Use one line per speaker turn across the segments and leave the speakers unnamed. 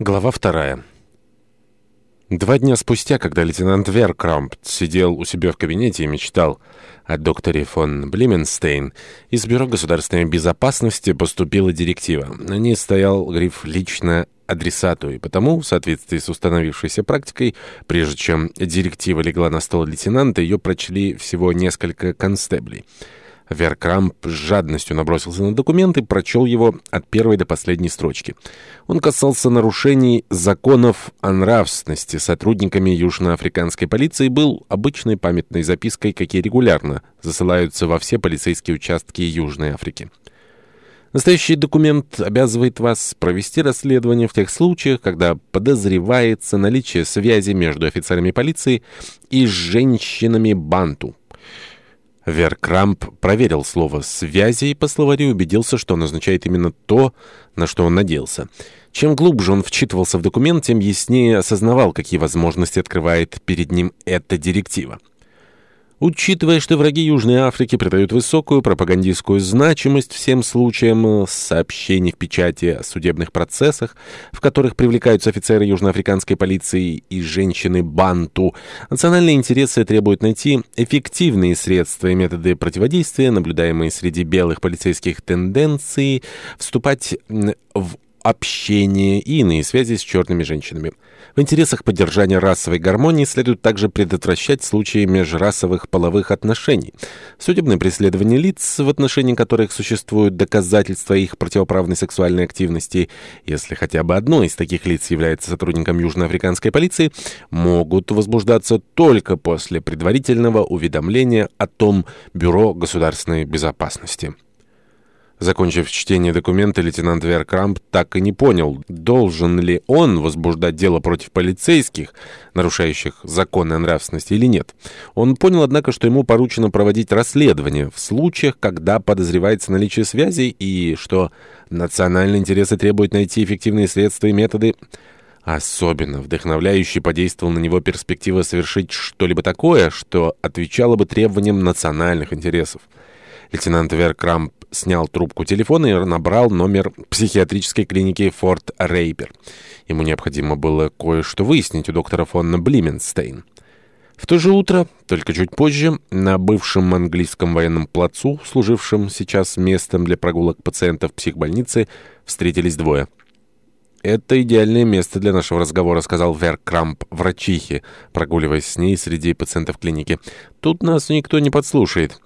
Глава вторая. Два дня спустя, когда лейтенант Веркрамп сидел у себя в кабинете и мечтал о докторе фон Блименстейн, из Бюро государственной безопасности поступила директива. На ней стоял гриф «Лично адресату», и потому, в соответствии с установившейся практикой, прежде чем директива легла на стол лейтенанта, ее прочли всего несколько констеблей — Веркрамп с жадностью набросился на документ и прочел его от первой до последней строчки. Он касался нарушений законов о нравственности сотрудниками южноафриканской полиции и был обычной памятной запиской, какие регулярно засылаются во все полицейские участки Южной Африки. Настоящий документ обязывает вас провести расследование в тех случаях, когда подозревается наличие связи между офицерами полиции и женщинами банту. Веркрамп проверил слово «связи» и по словарю убедился, что оно означает именно то, на что он надеялся. Чем глубже он вчитывался в документ, тем яснее осознавал, какие возможности открывает перед ним эта директива. Учитывая, что враги Южной Африки придают высокую пропагандистскую значимость всем случаям э, сообщений в печати о судебных процессах, в которых привлекаются офицеры южноафриканской полиции и женщины Банту, национальные интересы требуют найти эффективные средства и методы противодействия, наблюдаемые среди белых полицейских тенденций, вступать в общение и иные связи с черными женщинами. В интересах поддержания расовой гармонии следует также предотвращать случаи межрасовых половых отношений. Судебное преследование лиц, в отношении которых существуют доказательства их противоправной сексуальной активности, если хотя бы одно из таких лиц является сотрудником южноафриканской полиции, могут возбуждаться только после предварительного уведомления о том Бюро государственной безопасности. Закончив чтение документа, лейтенант Веркрамп так и не понял, должен ли он возбуждать дело против полицейских, нарушающих законы о нравственности, или нет. Он понял, однако, что ему поручено проводить расследование в случаях, когда подозревается наличие связей и что национальные интересы требуют найти эффективные средства и методы Особенно вдохновляюще подействовала на него перспектива совершить что-либо такое, что отвечало бы требованиям национальных интересов. Лейтенант Вер Крамп снял трубку телефона и набрал номер психиатрической клиники «Форт Рейпер». Ему необходимо было кое-что выяснить у доктора фон Блименстейн. В то же утро, только чуть позже, на бывшем английском военном плацу, служившем сейчас местом для прогулок пациентов психбольницы, встретились двое. «Это идеальное место для нашего разговора», — сказал Вер Крамп врачихе, прогуливаясь с ней среди пациентов клиники. «Тут нас никто не подслушает.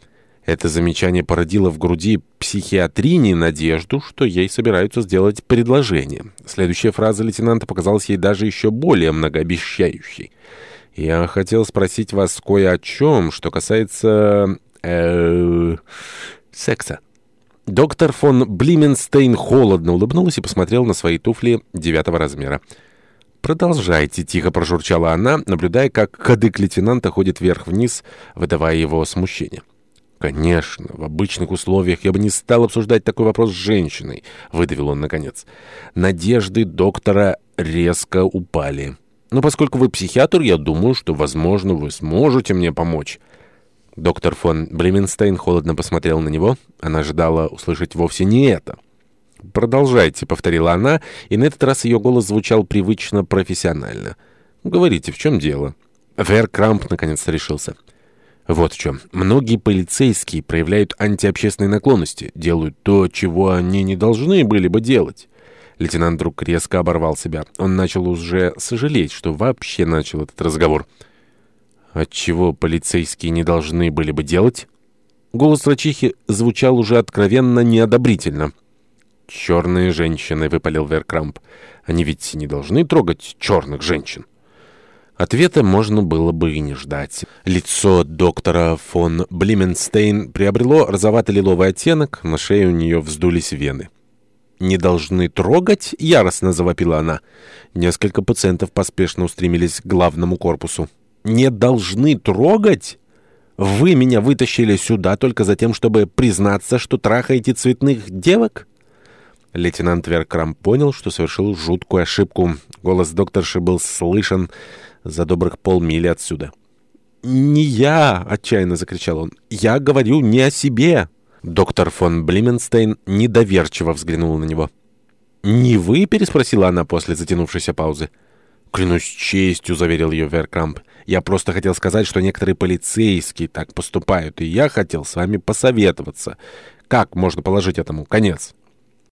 Это замечание породило в груди психиатрине надежду, что ей собираются сделать предложение. Следующая фраза лейтенанта показалась ей даже еще более многообещающей. «Я хотел спросить вас кое о чем, что касается... Э, секса». Доктор фон Блименстейн холодно улыбнулась и посмотрел на свои туфли девятого размера. «Продолжайте», — тихо прожурчала она, наблюдая, как кадык лейтенанта ходит вверх-вниз, выдавая его смущение. «Конечно, в обычных условиях я бы не стал обсуждать такой вопрос с женщиной», — выдавил он наконец. Надежды доктора резко упали. «Но поскольку вы психиатр, я думаю, что, возможно, вы сможете мне помочь». Доктор фон Блеменстейн холодно посмотрел на него. Она ожидала услышать вовсе не это. «Продолжайте», — повторила она, и на этот раз ее голос звучал привычно профессионально. «Говорите, в чем дело?» Вер Крамп наконец решился. Вот в чем. Многие полицейские проявляют антиобщественные наклонности, делают то, чего они не должны были бы делать. Лейтенант вдруг резко оборвал себя. Он начал уже сожалеть, что вообще начал этот разговор. От чего полицейские не должны были бы делать? Голос врачихи звучал уже откровенно неодобрительно. «Черные женщины», — выпалил Веркрамп. «Они ведь не должны трогать черных женщин». Ответа можно было бы и не ждать. Лицо доктора фон Блименстейн приобрело розовато-лиловый оттенок, на шее у нее вздулись вены. «Не должны трогать?» — яростно завопила она. Несколько пациентов поспешно устремились к главному корпусу. «Не должны трогать?» «Вы меня вытащили сюда только за тем, чтобы признаться, что трахаете цветных девок?» Лейтенант Веркрам понял, что совершил жуткую ошибку. Голос докторши был слышен за добрых полмили отсюда. «Не я!» — отчаянно закричал он. «Я говорю не о себе!» Доктор фон Блименстейн недоверчиво взглянул на него. «Не вы?» — переспросила она после затянувшейся паузы. «Клянусь честью», — заверил ее Веркрамп. «Я просто хотел сказать, что некоторые полицейские так поступают, и я хотел с вами посоветоваться. Как можно положить этому конец?»